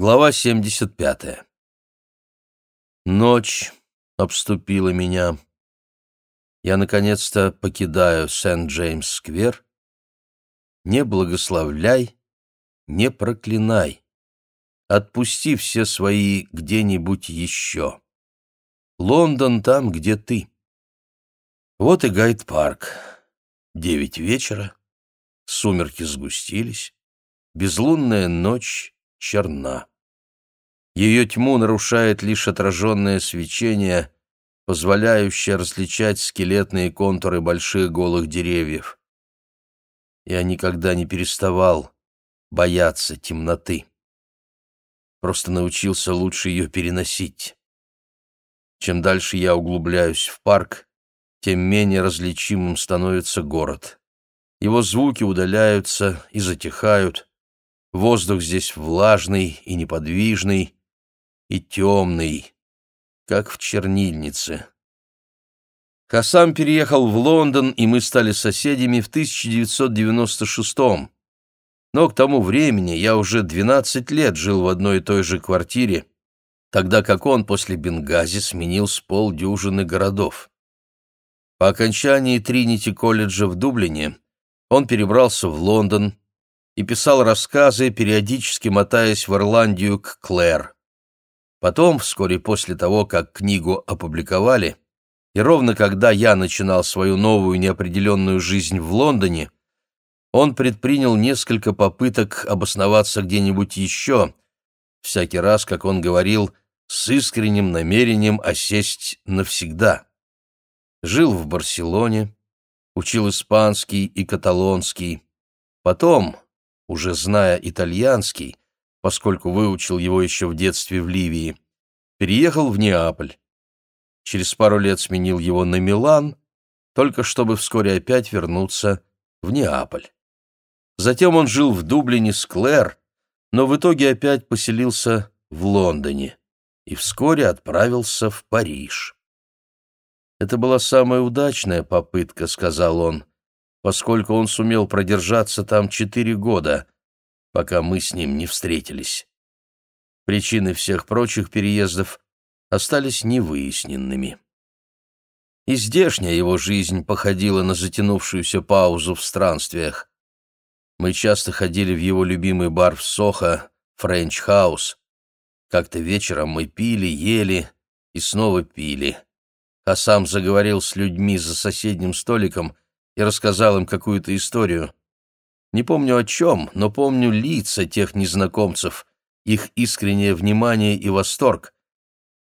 Глава 75. Ночь обступила меня. Я, наконец-то, покидаю Сент-Джеймс-сквер. Не благословляй, не проклинай. Отпусти все свои где-нибудь еще. Лондон там, где ты. Вот и Гайд-парк. Девять вечера. Сумерки сгустились. Безлунная ночь черна. Ее тьму нарушает лишь отраженное свечение, позволяющее различать скелетные контуры больших голых деревьев. Я никогда не переставал бояться темноты. Просто научился лучше ее переносить. Чем дальше я углубляюсь в парк, тем менее различимым становится город. Его звуки удаляются и затихают, Воздух здесь влажный и неподвижный, и темный, как в чернильнице. Хасам переехал в Лондон, и мы стали соседями в 1996 -м. Но к тому времени я уже 12 лет жил в одной и той же квартире, тогда как он после Бенгази сменил с полдюжины городов. По окончании Тринити-колледжа в Дублине он перебрался в Лондон, и писал рассказы, периодически мотаясь в Ирландию к Клэр. Потом, вскоре после того, как книгу опубликовали, и ровно когда я начинал свою новую неопределенную жизнь в Лондоне, он предпринял несколько попыток обосноваться где-нибудь еще, всякий раз, как он говорил, с искренним намерением осесть навсегда. Жил в Барселоне, учил испанский и каталонский. Потом, уже зная итальянский, поскольку выучил его еще в детстве в Ливии, переехал в Неаполь. Через пару лет сменил его на Милан, только чтобы вскоре опять вернуться в Неаполь. Затем он жил в Дублине с Клэр, но в итоге опять поселился в Лондоне и вскоре отправился в Париж. «Это была самая удачная попытка», — сказал он поскольку он сумел продержаться там четыре года, пока мы с ним не встретились. Причины всех прочих переездов остались невыясненными. И здешняя его жизнь походила на затянувшуюся паузу в странствиях. Мы часто ходили в его любимый бар в Сохо, Френч Хаус. Как-то вечером мы пили, ели и снова пили. А сам заговорил с людьми за соседним столиком — и рассказал им какую-то историю. Не помню о чем, но помню лица тех незнакомцев, их искреннее внимание и восторг.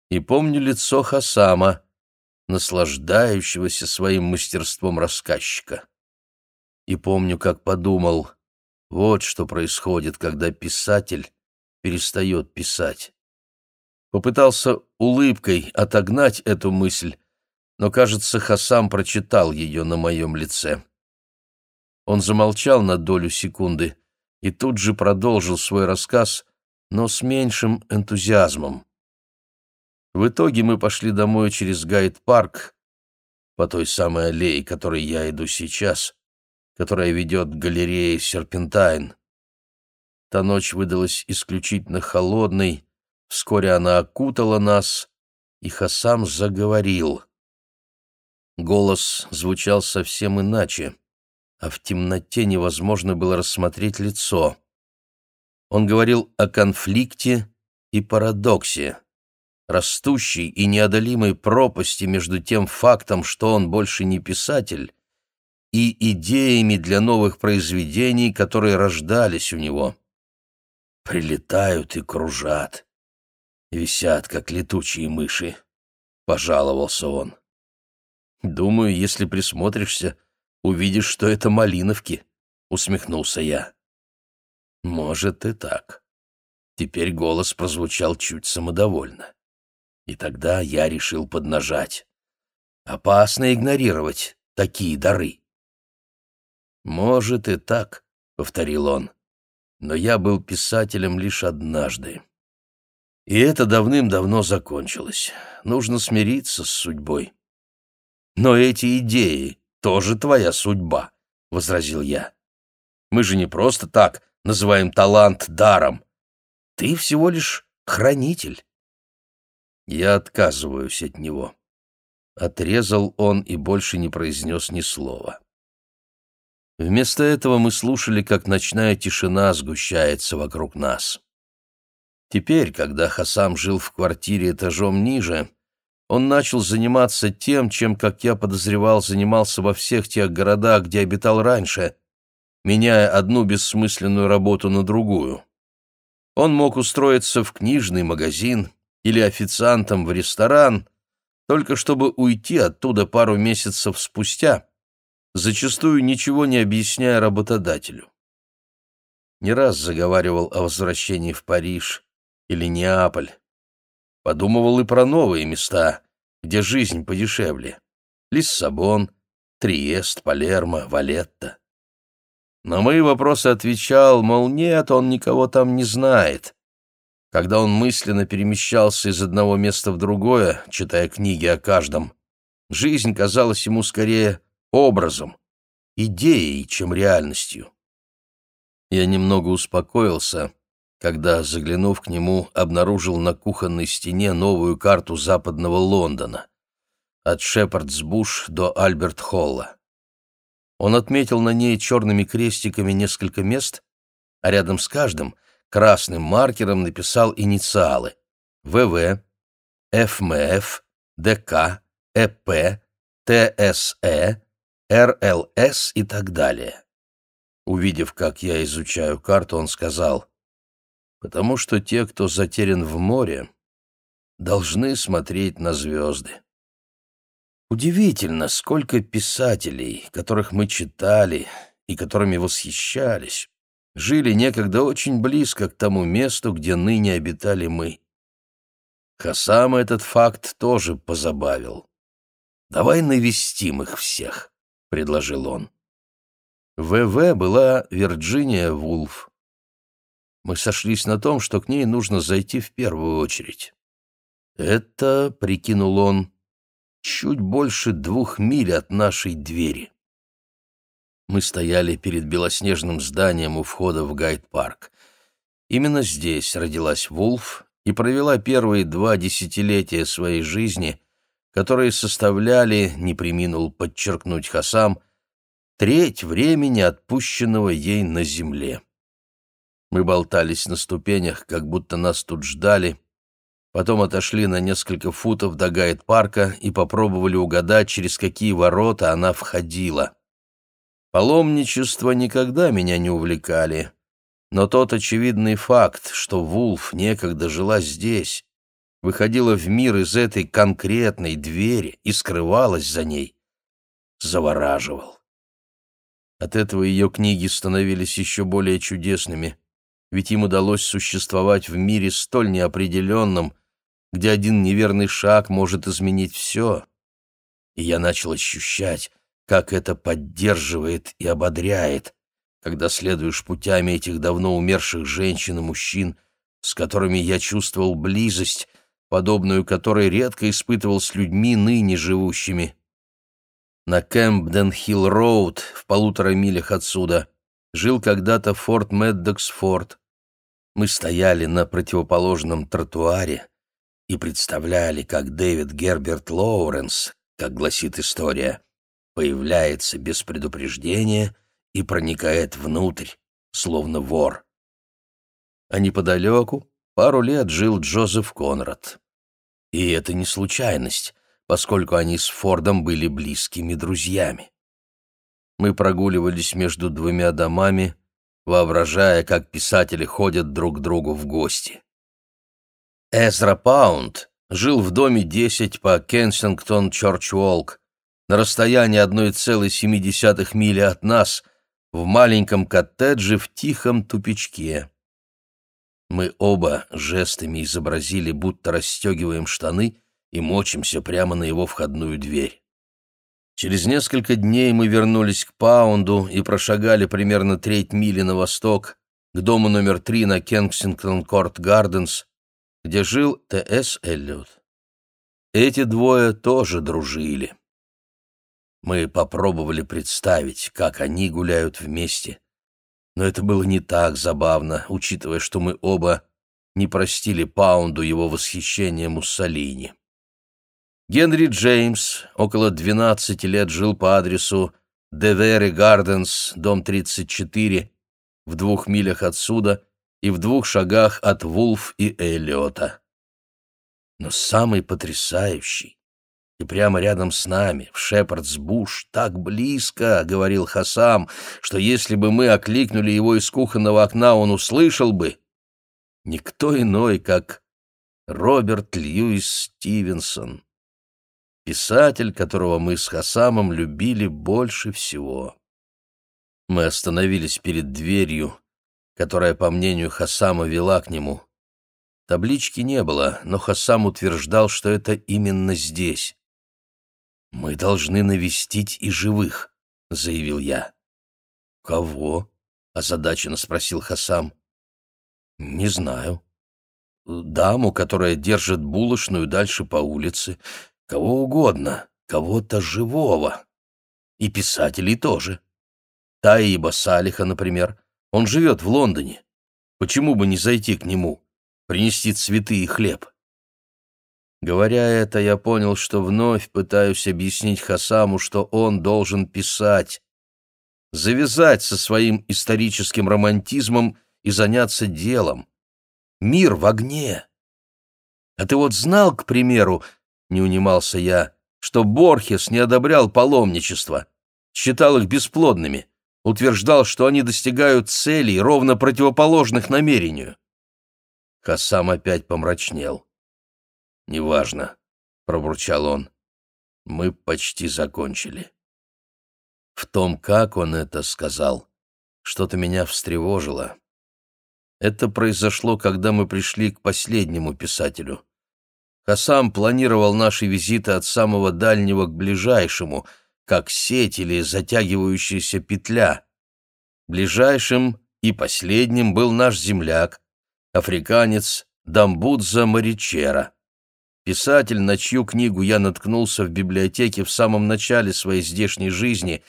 И помню лицо Хасама, наслаждающегося своим мастерством рассказчика. И помню, как подумал, вот что происходит, когда писатель перестает писать. Попытался улыбкой отогнать эту мысль, но, кажется, Хасам прочитал ее на моем лице. Он замолчал на долю секунды и тут же продолжил свой рассказ, но с меньшим энтузиазмом. В итоге мы пошли домой через Гайд-парк, по той самой аллее, которой я иду сейчас, которая ведет к галерее Серпентайн. Та ночь выдалась исключительно холодной, вскоре она окутала нас, и Хасам заговорил. Голос звучал совсем иначе, а в темноте невозможно было рассмотреть лицо. Он говорил о конфликте и парадоксе, растущей и неодолимой пропасти между тем фактом, что он больше не писатель, и идеями для новых произведений, которые рождались у него. «Прилетают и кружат, висят, как летучие мыши», — пожаловался он. «Думаю, если присмотришься, увидишь, что это малиновки», — усмехнулся я. «Может и так». Теперь голос прозвучал чуть самодовольно. И тогда я решил поднажать. Опасно игнорировать такие дары. «Может и так», — повторил он, — «но я был писателем лишь однажды. И это давным-давно закончилось. Нужно смириться с судьбой. Но эти идеи тоже твоя судьба, — возразил я. Мы же не просто так называем талант даром. Ты всего лишь хранитель. Я отказываюсь от него. Отрезал он и больше не произнес ни слова. Вместо этого мы слушали, как ночная тишина сгущается вокруг нас. Теперь, когда Хасам жил в квартире этажом ниже, он начал заниматься тем, чем, как я подозревал, занимался во всех тех городах, где обитал раньше, меняя одну бессмысленную работу на другую. Он мог устроиться в книжный магазин или официантом в ресторан, только чтобы уйти оттуда пару месяцев спустя, зачастую ничего не объясняя работодателю. Не раз заговаривал о возвращении в Париж или Неаполь. Подумывал и про новые места, где жизнь подешевле. Лиссабон, Триест, Палермо, Валетта. На мои вопросы отвечал, мол, нет, он никого там не знает. Когда он мысленно перемещался из одного места в другое, читая книги о каждом, жизнь казалась ему скорее образом, идеей, чем реальностью. Я немного успокоился, когда, заглянув к нему, обнаружил на кухонной стене новую карту западного Лондона, от Шепардсбуш до Альберт-Холла. Он отметил на ней черными крестиками несколько мест, а рядом с каждым красным маркером написал инициалы ВВ, ФМФ, ДК, ЭП, ТСЭ, РЛС и так далее. Увидев, как я изучаю карту, он сказал, «Потому что те, кто затерян в море, должны смотреть на звезды». Удивительно, сколько писателей, которых мы читали и которыми восхищались, жили некогда очень близко к тому месту, где ныне обитали мы. Хасама этот факт тоже позабавил. «Давай навестим их всех», — предложил он. ВВ была Вирджиния Вулф. Мы сошлись на том, что к ней нужно зайти в первую очередь. Это, — прикинул он, — чуть больше двух миль от нашей двери. Мы стояли перед белоснежным зданием у входа в Гайд-парк. Именно здесь родилась Вулф и провела первые два десятилетия своей жизни, которые составляли, не приминул подчеркнуть Хасам, треть времени, отпущенного ей на земле. Мы болтались на ступенях, как будто нас тут ждали, Потом отошли на несколько футов до гайд-парка и попробовали угадать, через какие ворота она входила. Паломничество никогда меня не увлекали, но тот очевидный факт, что Вулф некогда жила здесь, выходила в мир из этой конкретной двери и скрывалась за ней, завораживал. От этого ее книги становились еще более чудесными, ведь им удалось существовать в мире столь неопределенном, где один неверный шаг может изменить все. И я начал ощущать, как это поддерживает и ободряет, когда следуешь путями этих давно умерших женщин и мужчин, с которыми я чувствовал близость, подобную которой редко испытывал с людьми, ныне живущими. На Кэмпден-Хилл-Роуд, в полутора милях отсюда, жил когда-то Форт Меддокс-Форт. Мы стояли на противоположном тротуаре, и представляли, как Дэвид Герберт Лоуренс, как гласит история, появляется без предупреждения и проникает внутрь, словно вор. А неподалеку пару лет жил Джозеф Конрад. И это не случайность, поскольку они с Фордом были близкими друзьями. Мы прогуливались между двумя домами, воображая, как писатели ходят друг к другу в гости. Эзра Паунд жил в доме 10 по Кенсингтон Чорч-Уолк, на расстоянии 1,7 мили от нас, в маленьком коттедже в тихом тупичке. Мы оба жестами изобразили, будто расстегиваем штаны и мочимся прямо на его входную дверь. Через несколько дней мы вернулись к Паунду и прошагали примерно треть мили на восток, к дому номер три на Кенсингтон-Корт-Гарденс, где жил Т.С. Эллиот. Эти двое тоже дружили. Мы попробовали представить, как они гуляют вместе, но это было не так забавно, учитывая, что мы оба не простили Паунду его восхищение Муссолини. Генри Джеймс около 12 лет жил по адресу Девери Гарденс, дом 34, в двух милях отсюда и в двух шагах от Вулф и Эллиота. Но самый потрясающий и прямо рядом с нами, в Шепардс-Буш, так близко, — говорил Хасам, — что если бы мы окликнули его из кухонного окна, он услышал бы. Никто иной, как Роберт Льюис Стивенсон, писатель, которого мы с Хасамом любили больше всего. Мы остановились перед дверью, которая, по мнению Хасама, вела к нему. Таблички не было, но Хасам утверждал, что это именно здесь. «Мы должны навестить и живых», — заявил я. «Кого?» — озадаченно спросил Хасам. «Не знаю. Даму, которая держит булочную дальше по улице. Кого угодно, кого-то живого. И писателей тоже. Таиба Салиха, например. Он живет в Лондоне. Почему бы не зайти к нему, принести цветы и хлеб?» Говоря это, я понял, что вновь пытаюсь объяснить Хасаму, что он должен писать, завязать со своим историческим романтизмом и заняться делом. Мир в огне. А ты вот знал, к примеру, не унимался я, что Борхес не одобрял паломничество, считал их бесплодными, утверждал, что они достигают целей, ровно противоположных намерению. Хасам опять помрачнел. «Неважно», — пробурчал он. «Мы почти закончили». В том, как он это сказал, что-то меня встревожило. Это произошло, когда мы пришли к последнему писателю. Хасам планировал наши визиты от самого дальнего к ближайшему, как сеть или затягивающаяся петля. Ближайшим и последним был наш земляк, африканец Дамбудза Маричера писатель, на чью книгу я наткнулся в библиотеке в самом начале своей здешней жизни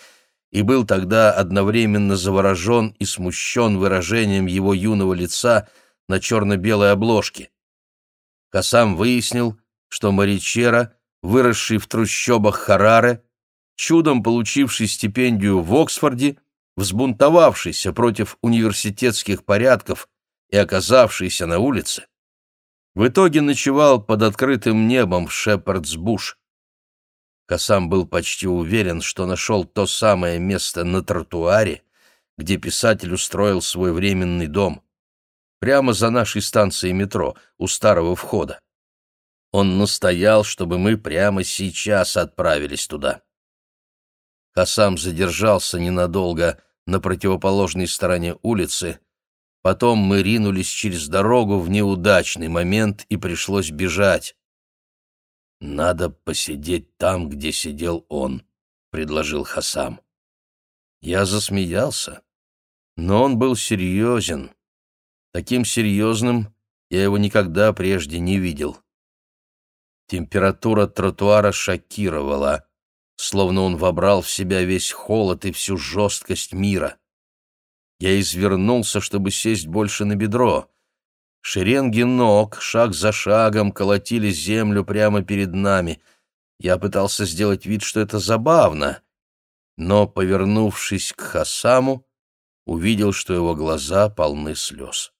и был тогда одновременно заворожен и смущен выражением его юного лица на черно-белой обложке. Касам выяснил, что Маричера, выросший в трущобах Хараре, чудом получивший стипендию в Оксфорде, взбунтовавшийся против университетских порядков и оказавшийся на улице, в итоге ночевал под открытым небом в Шепардсбуш. Касам был почти уверен, что нашел то самое место на тротуаре, где писатель устроил свой временный дом, прямо за нашей станцией метро, у старого входа. Он настоял, чтобы мы прямо сейчас отправились туда. Касам задержался ненадолго на противоположной стороне улицы, Потом мы ринулись через дорогу в неудачный момент, и пришлось бежать. «Надо посидеть там, где сидел он», — предложил Хасам. Я засмеялся, но он был серьезен. Таким серьезным я его никогда прежде не видел. Температура тротуара шокировала, словно он вобрал в себя весь холод и всю жесткость мира. Я извернулся, чтобы сесть больше на бедро. Шеренги ног, шаг за шагом, колотили землю прямо перед нами. Я пытался сделать вид, что это забавно, но, повернувшись к Хасаму, увидел, что его глаза полны слез.